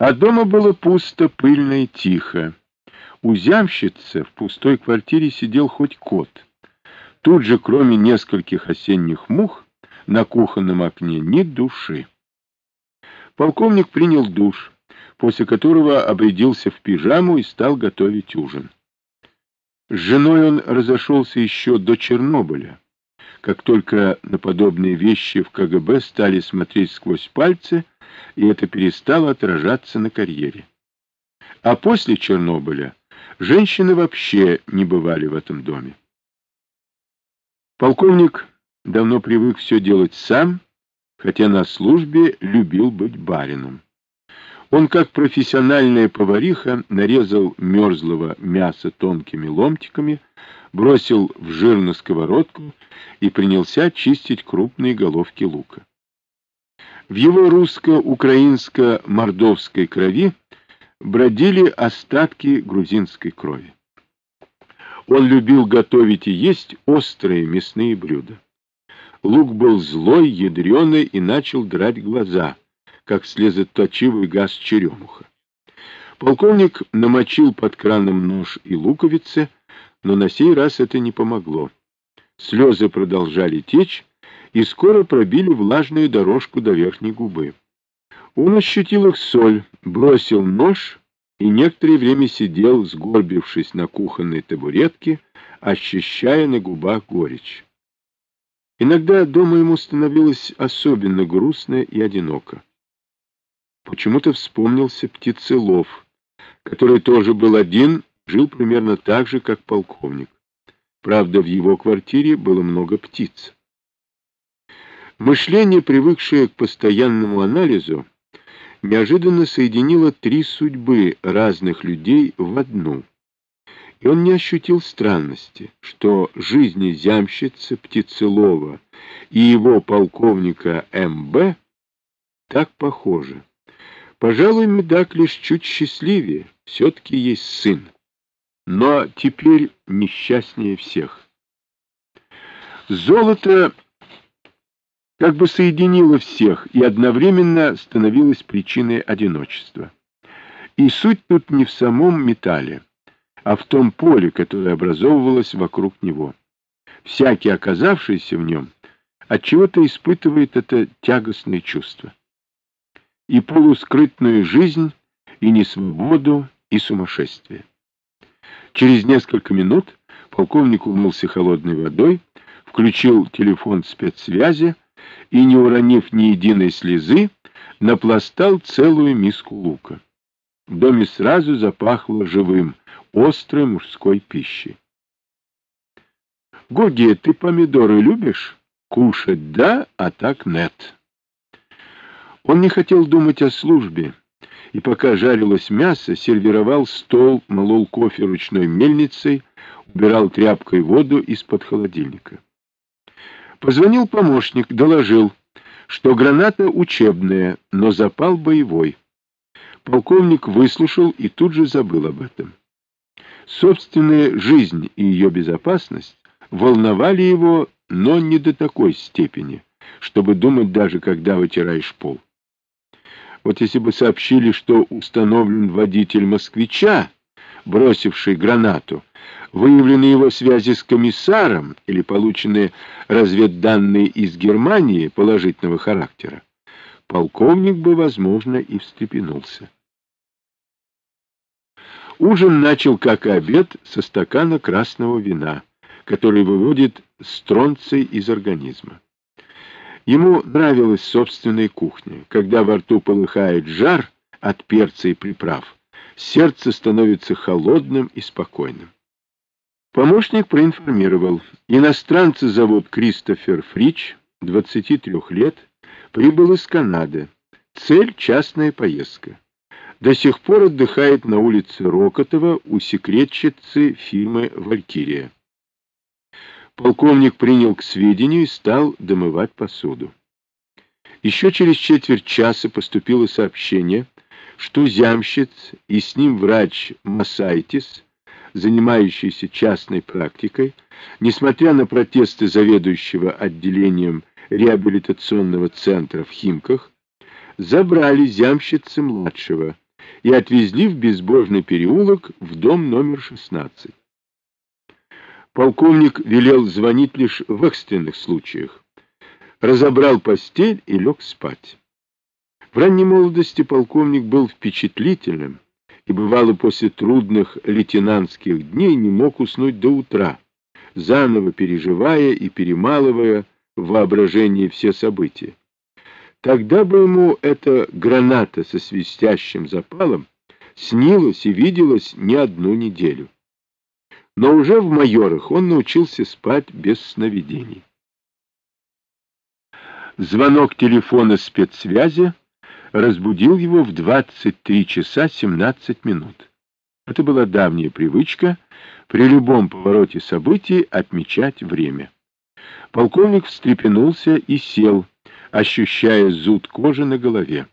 А дома было пусто, пыльно и тихо. У зямщицы в пустой квартире сидел хоть кот. Тут же, кроме нескольких осенних мух, на кухонном окне ни души. Полковник принял душ, после которого обрядился в пижаму и стал готовить ужин. С женой он разошелся еще до Чернобыля. Как только на подобные вещи в КГБ стали смотреть сквозь пальцы, и это перестало отражаться на карьере. А после Чернобыля женщины вообще не бывали в этом доме. Полковник давно привык все делать сам, хотя на службе любил быть барином. Он, как профессиональная повариха, нарезал мерзлого мяса тонкими ломтиками, бросил в жир на сковородку и принялся чистить крупные головки лука. В его русско-украинско-мордовской крови бродили остатки грузинской крови. Он любил готовить и есть острые мясные блюда. Лук был злой, ядреный и начал драть глаза, как слезоточивый газ черемуха. Полковник намочил под краном нож и луковицы, но на сей раз это не помогло. Слезы продолжали течь, и скоро пробили влажную дорожку до верхней губы. Он ощутил их соль, бросил нож и некоторое время сидел, сгорбившись на кухонной табуретке, ощущая на губах горечь. Иногда дома ему становилось особенно грустно и одиноко. Почему-то вспомнился птицелов, который тоже был один, жил примерно так же, как полковник. Правда, в его квартире было много птиц. Мышление, привыкшее к постоянному анализу, неожиданно соединило три судьбы разных людей в одну. И он не ощутил странности, что жизни зямщицы Птицелова и его полковника М.Б. так похожи. Пожалуй, Медак лишь чуть счастливее, все-таки есть сын. Но теперь несчастнее всех. Золото как бы соединила всех и одновременно становилась причиной одиночества. И суть тут не в самом металле, а в том поле, которое образовывалось вокруг него. Всякий, оказавшийся в нем, отчего-то испытывает это тягостное чувство. И полускрытную жизнь, и несвободу, и сумасшествие. Через несколько минут полковник умылся холодной водой, включил телефон спецсвязи, и, не уронив ни единой слезы, напластал целую миску лука. В доме сразу запахло живым, острой мужской пищей. «Гоги, ты помидоры любишь?» «Кушать, да, а так нет». Он не хотел думать о службе, и пока жарилось мясо, сервировал стол, молол кофе ручной мельницей, убирал тряпкой воду из-под холодильника. Позвонил помощник, доложил, что граната учебная, но запал боевой. Полковник выслушал и тут же забыл об этом. Собственная жизнь и ее безопасность волновали его, но не до такой степени, чтобы думать даже, когда вытираешь пол. Вот если бы сообщили, что установлен водитель москвича, бросивший гранату, выявлены его связи с комиссаром или полученные разведданные из Германии положительного характера, полковник бы, возможно, и встрепенулся. Ужин начал, как и обед, со стакана красного вина, который выводит стронций из организма. Ему нравилась собственная кухня. Когда во рту полыхает жар от перца и приправ, сердце становится холодным и спокойным. Помощник проинформировал. Иностранца зовут Кристофер Фрич, 23 лет, прибыл из Канады. Цель — частная поездка. До сих пор отдыхает на улице Рокотова у секретчицы фирмы «Валькирия». Полковник принял к сведению и стал домывать посуду. Еще через четверть часа поступило сообщение, что зямщиц и с ним врач Масайтис занимающийся частной практикой, несмотря на протесты заведующего отделением реабилитационного центра в Химках, забрали зямщицы младшего, и отвезли в безбожный переулок в дом номер 16. Полковник велел звонить лишь в экстренных случаях. Разобрал постель и лег спать. В ранней молодости полковник был впечатлительным и, бывало, после трудных лейтенантских дней не мог уснуть до утра, заново переживая и перемалывая в воображении все события. Тогда бы ему эта граната со свистящим запалом снилась и виделась не одну неделю. Но уже в майорах он научился спать без сновидений. Звонок телефона спецсвязи разбудил его в 23 часа 17 минут. Это была давняя привычка при любом повороте событий отмечать время. Полковник встрепенулся и сел, ощущая зуд кожи на голове.